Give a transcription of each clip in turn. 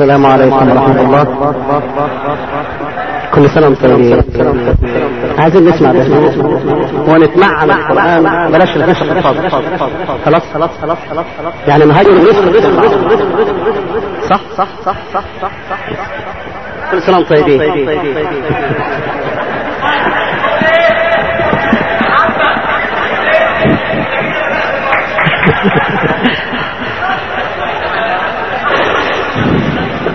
السلام عليكم ورحمة الله. كل سنة وأنتم طيبين. عايزين نسمع ده. ونتمعن القرآن. بلاش الغش خلاص خلاص؟ خلاص خلاص يعني نهاجر ونسمع صح صح صح؟ صح صح صح كل سنة وأنتم طيبين.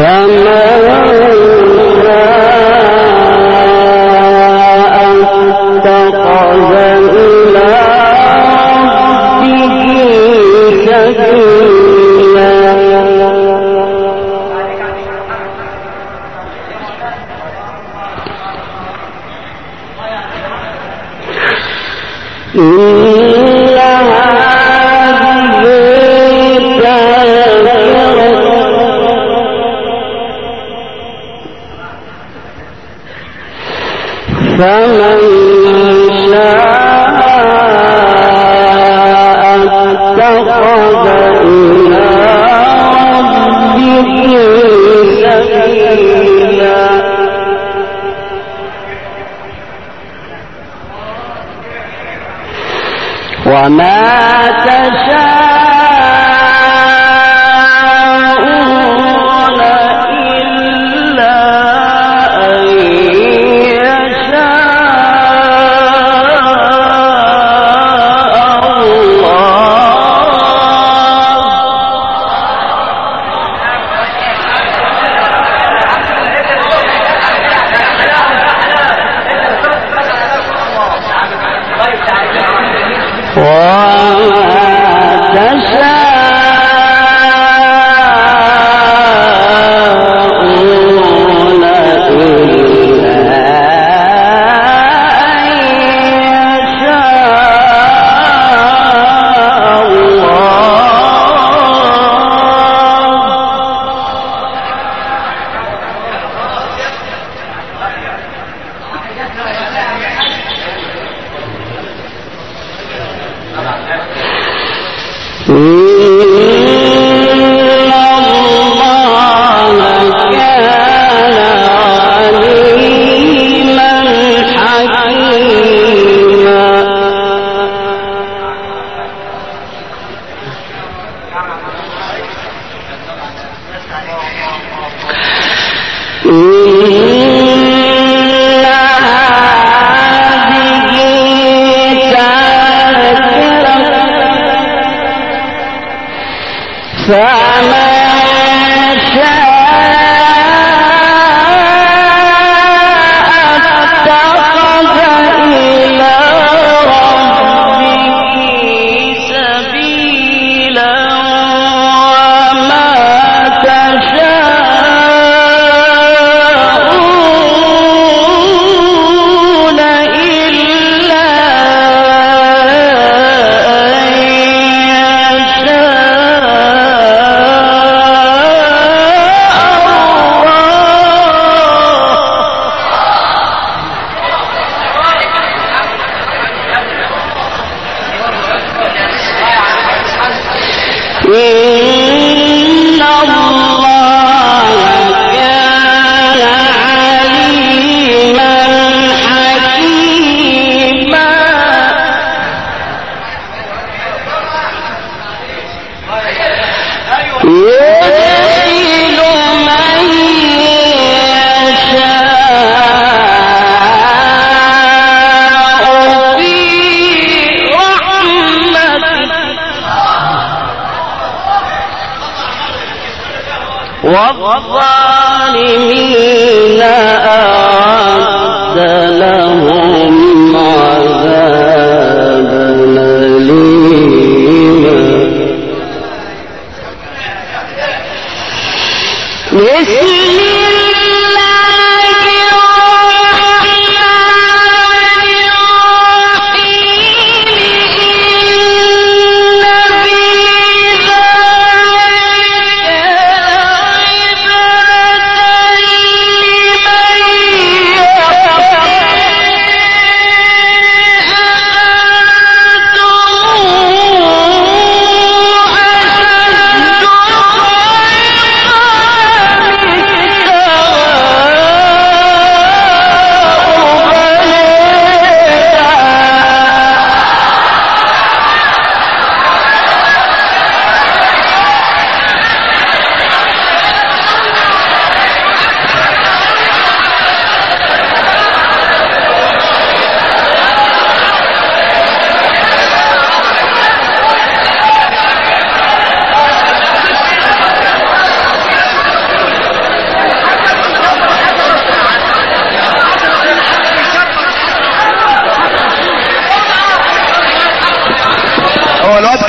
وما 哇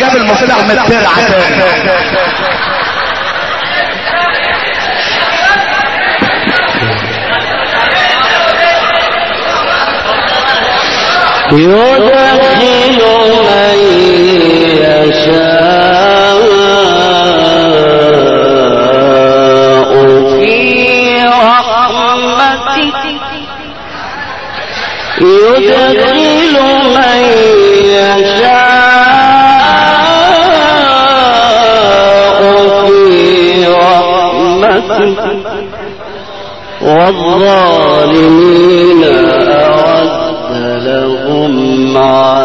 جاب المصيد أحمد الترعة يدخل من يشاء في رحمته يدخل والظالمين أعد لهم عذاب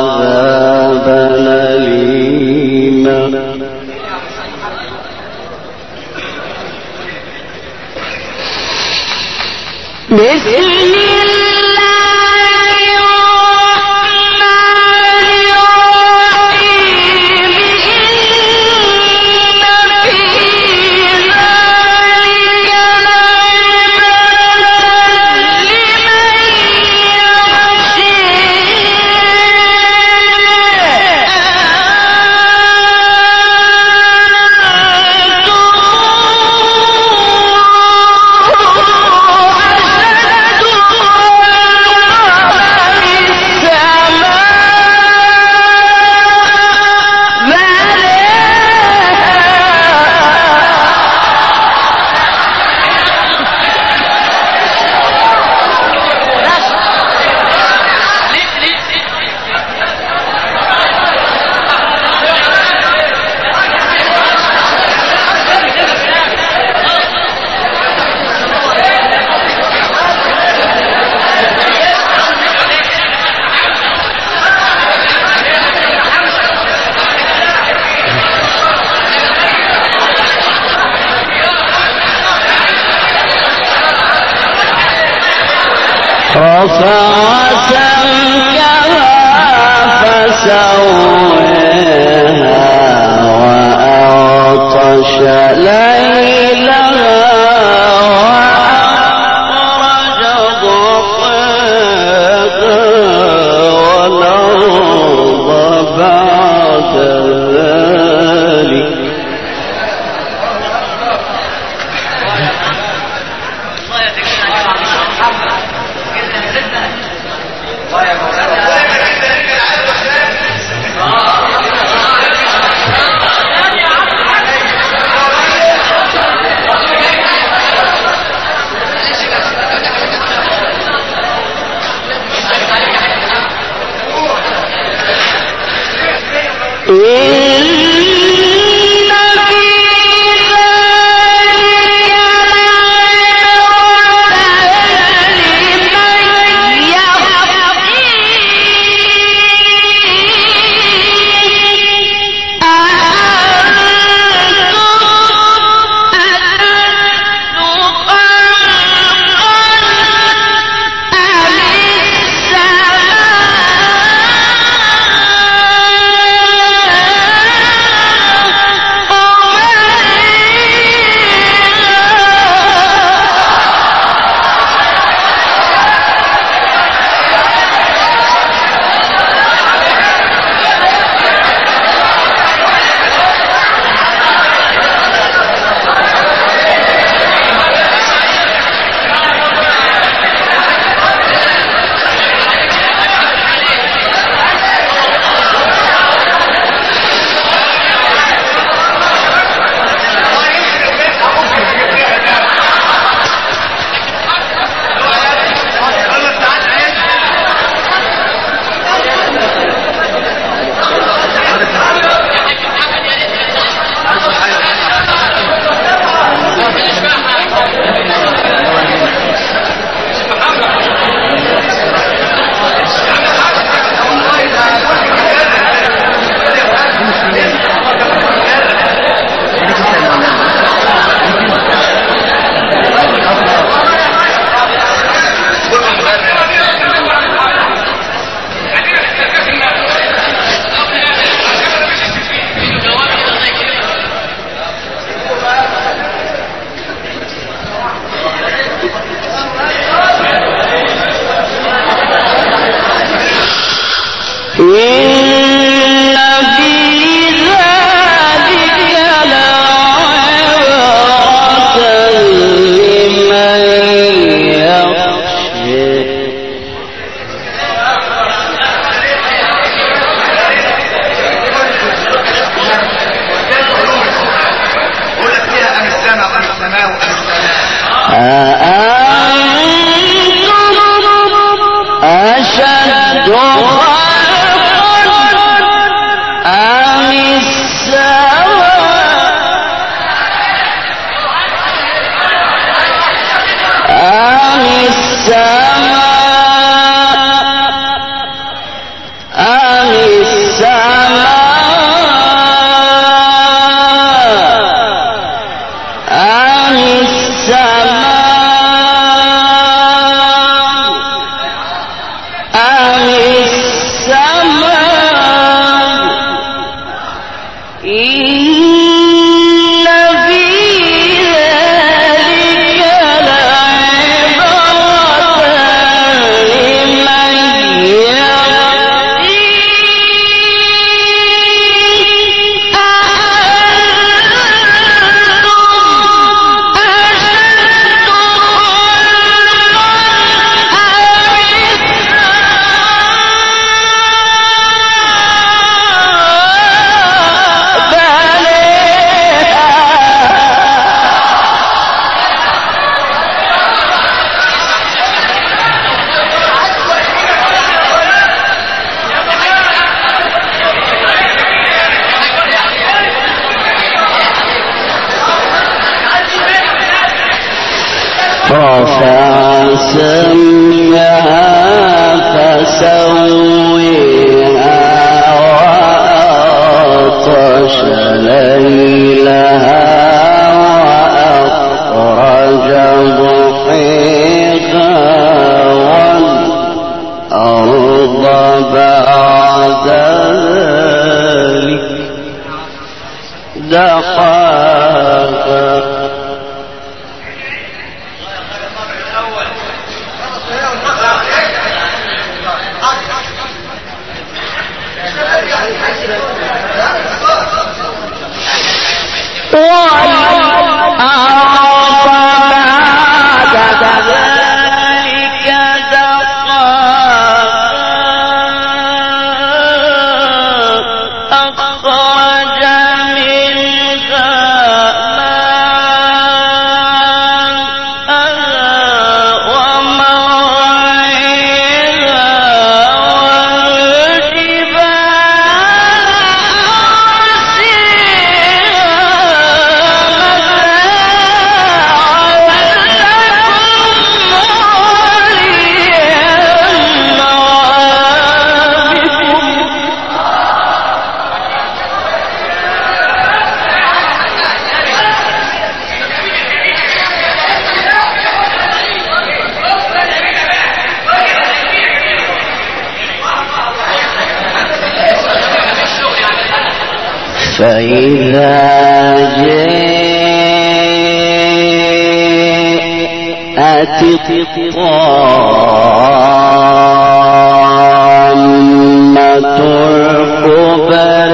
الطامة الكبر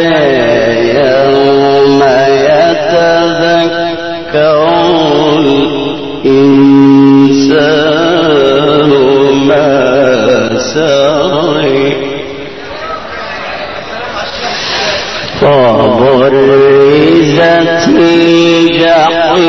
يوم يتذكر الإنسان ما سعي وبرزت الجحيم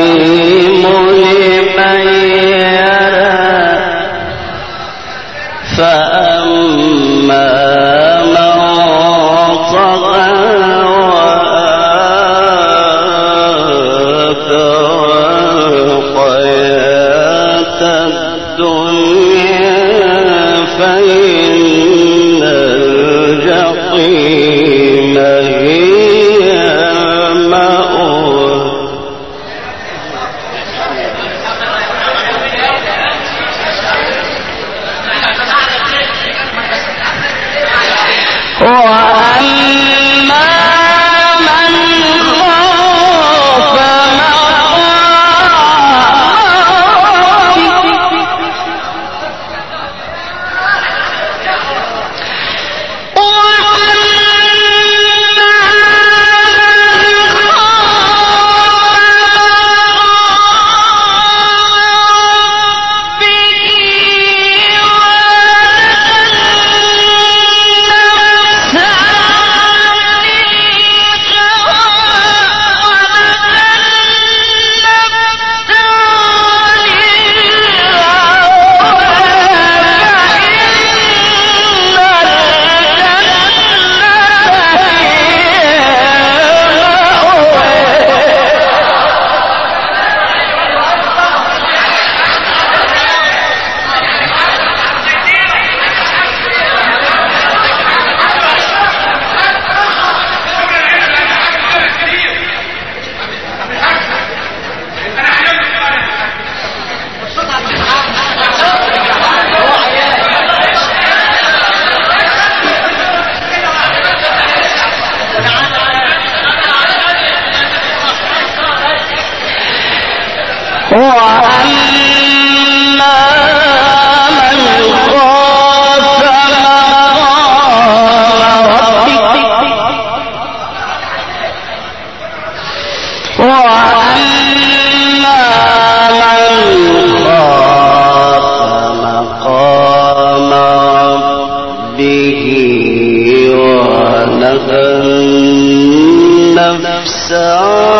به ونهى النفس عنه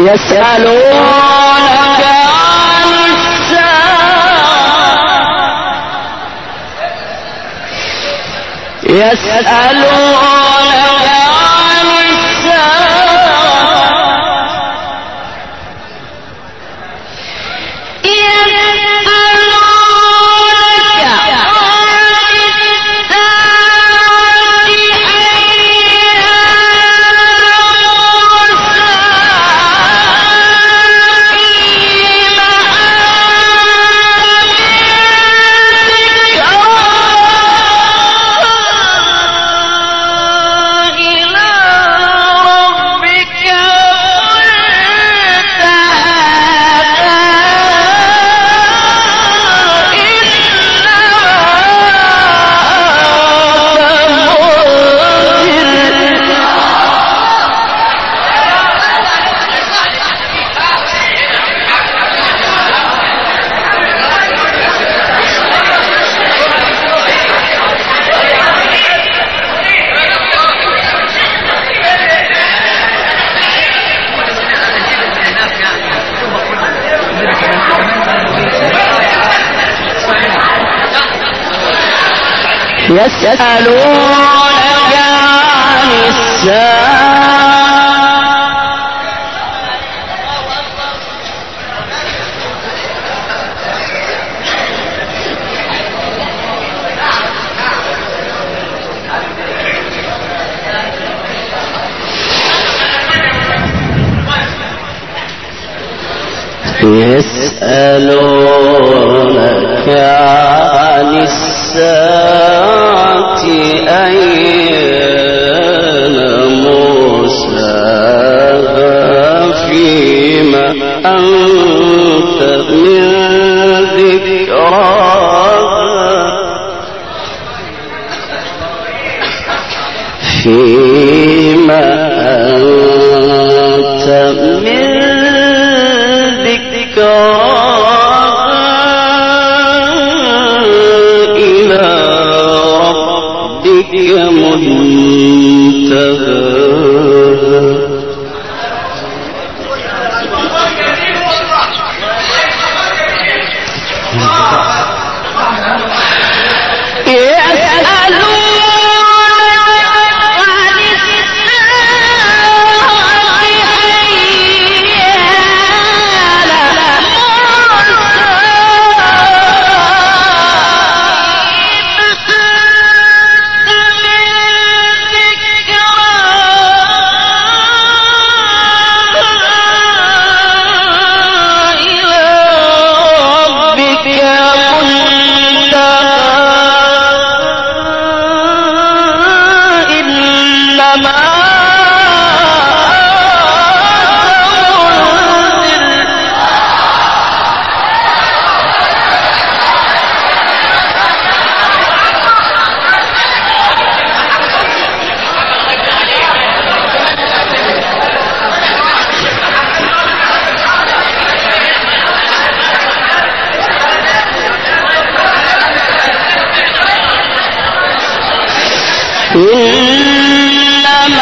يسألونك عن الساعة. يسألونك يسألونك عن الساعة. يسألونك عن الساعة. إلى منتهى. إنما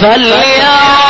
فلينظر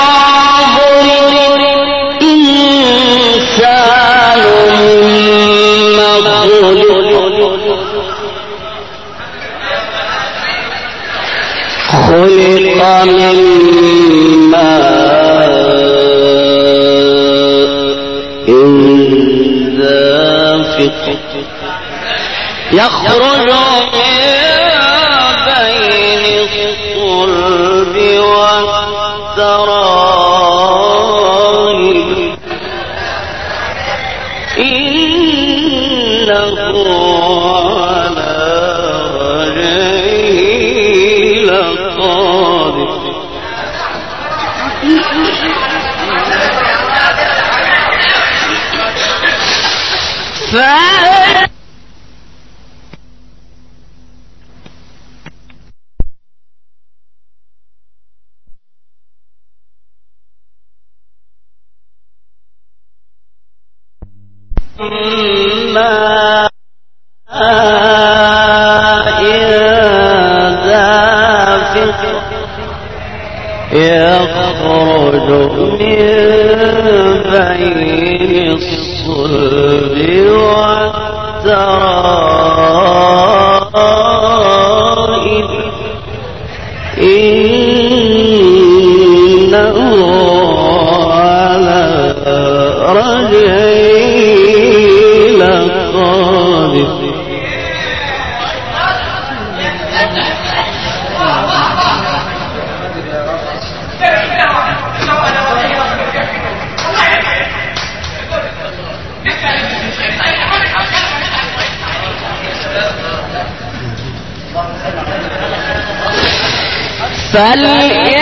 بل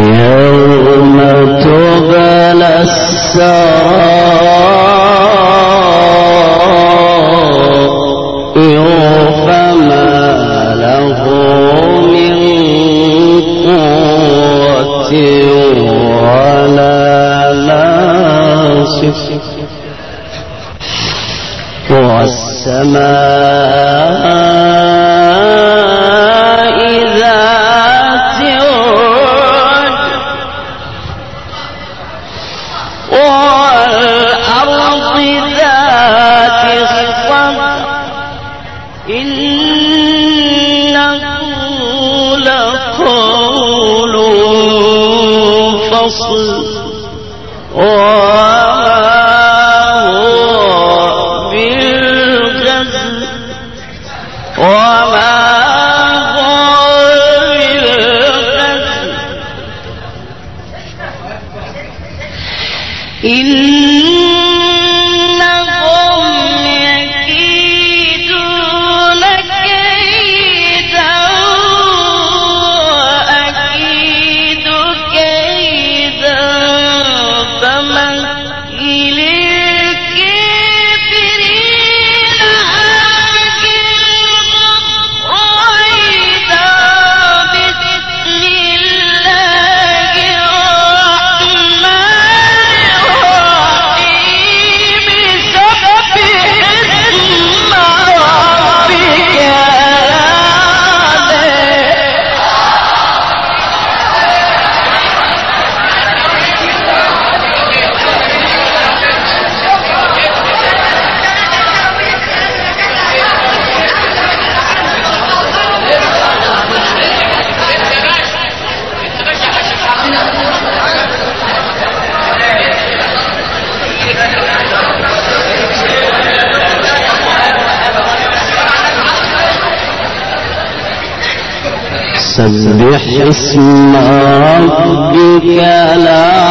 يوم تبلى السرائر فما له من قوة ولا ناصف والسماء اسم ربك لا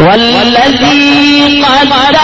والذي قدر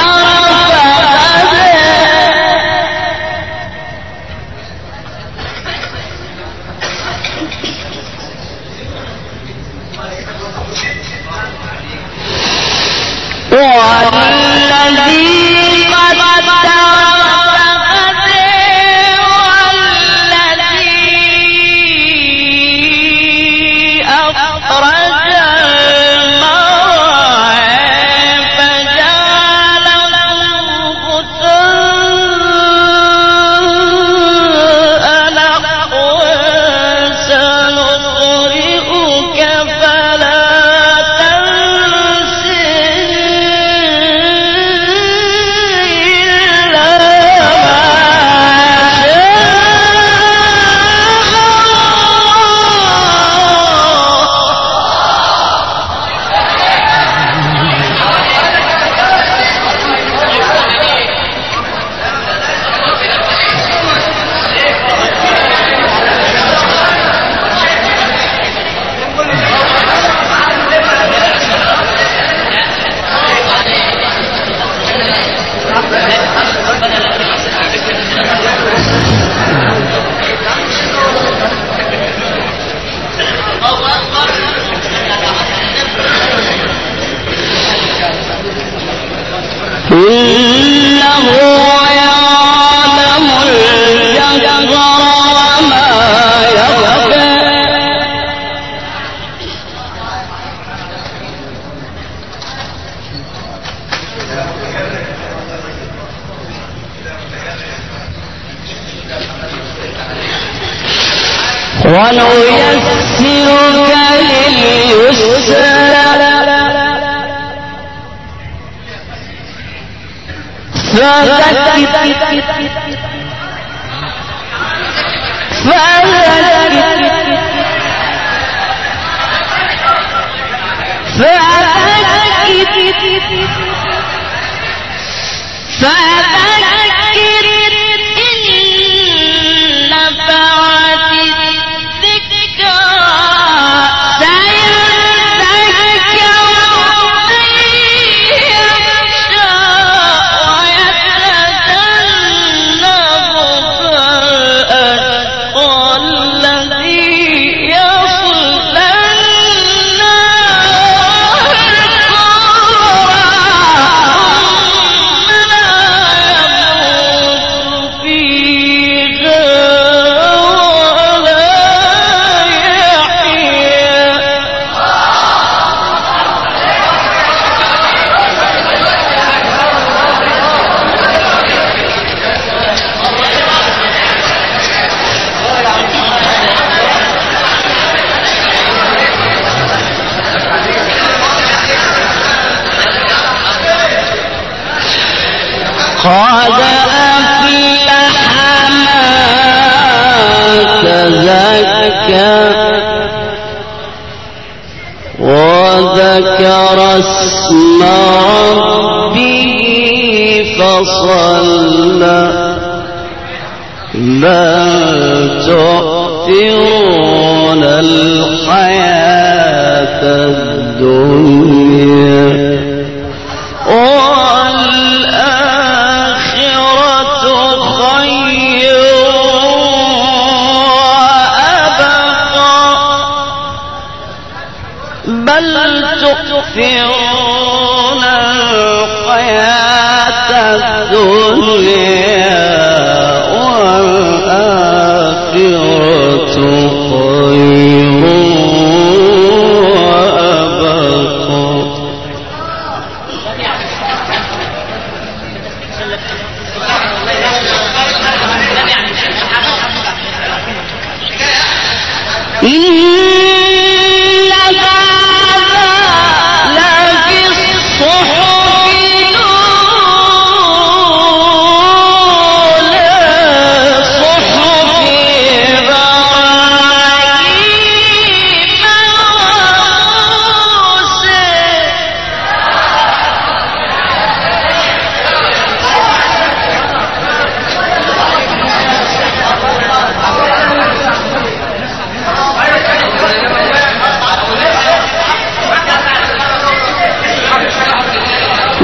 فصلى بل تؤثرون الحياة.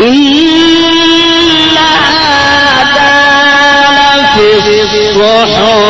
إن هذا لفي الصحف